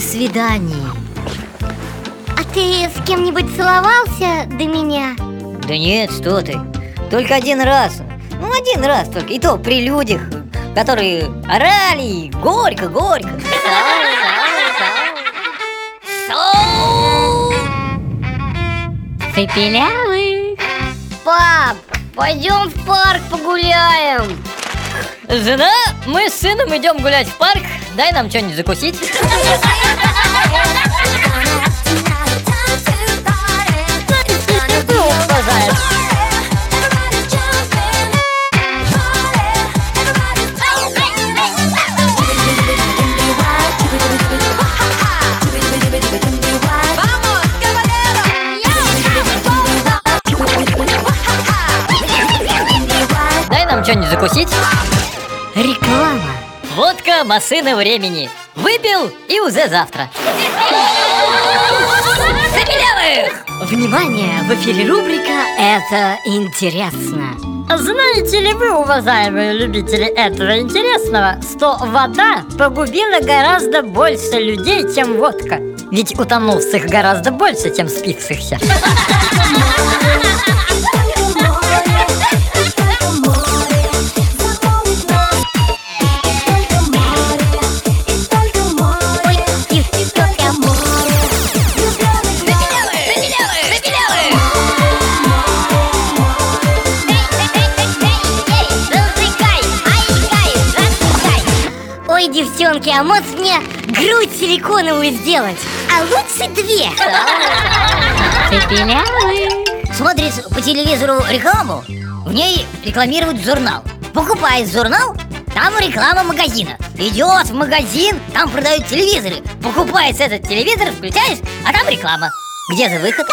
свидании. А ты с кем-нибудь целовался до меня? Да нет, что ты Только один раз Ну один раз только И то при людях Которые орали Горько, горько Цепелявых. Пап, пойдем в парк погуляем Жена, мы с сыном идем гулять в парк. Дай нам что-нибудь закусить. Дай нам что-нибудь закусить Реклама. Водка машина времени Выпил и уже завтра Забелявых! Внимание, в эфире рубрика «Это интересно». Знаете ли вы, уважаемые любители этого интересного, что вода погубила гораздо больше людей, чем водка? Ведь утонувших гораздо больше, чем спившихся. Ой, девчонки, а может мне грудь силиконовую сделать? А лучше две Цепелявых. Смотришь по телевизору рекламу, в ней рекламируют журнал. Покупаешь журнал, там реклама магазина. Идешь в магазин, там продают телевизоры. Покупаешь этот телевизор, включаешь, а там реклама. Где же выход?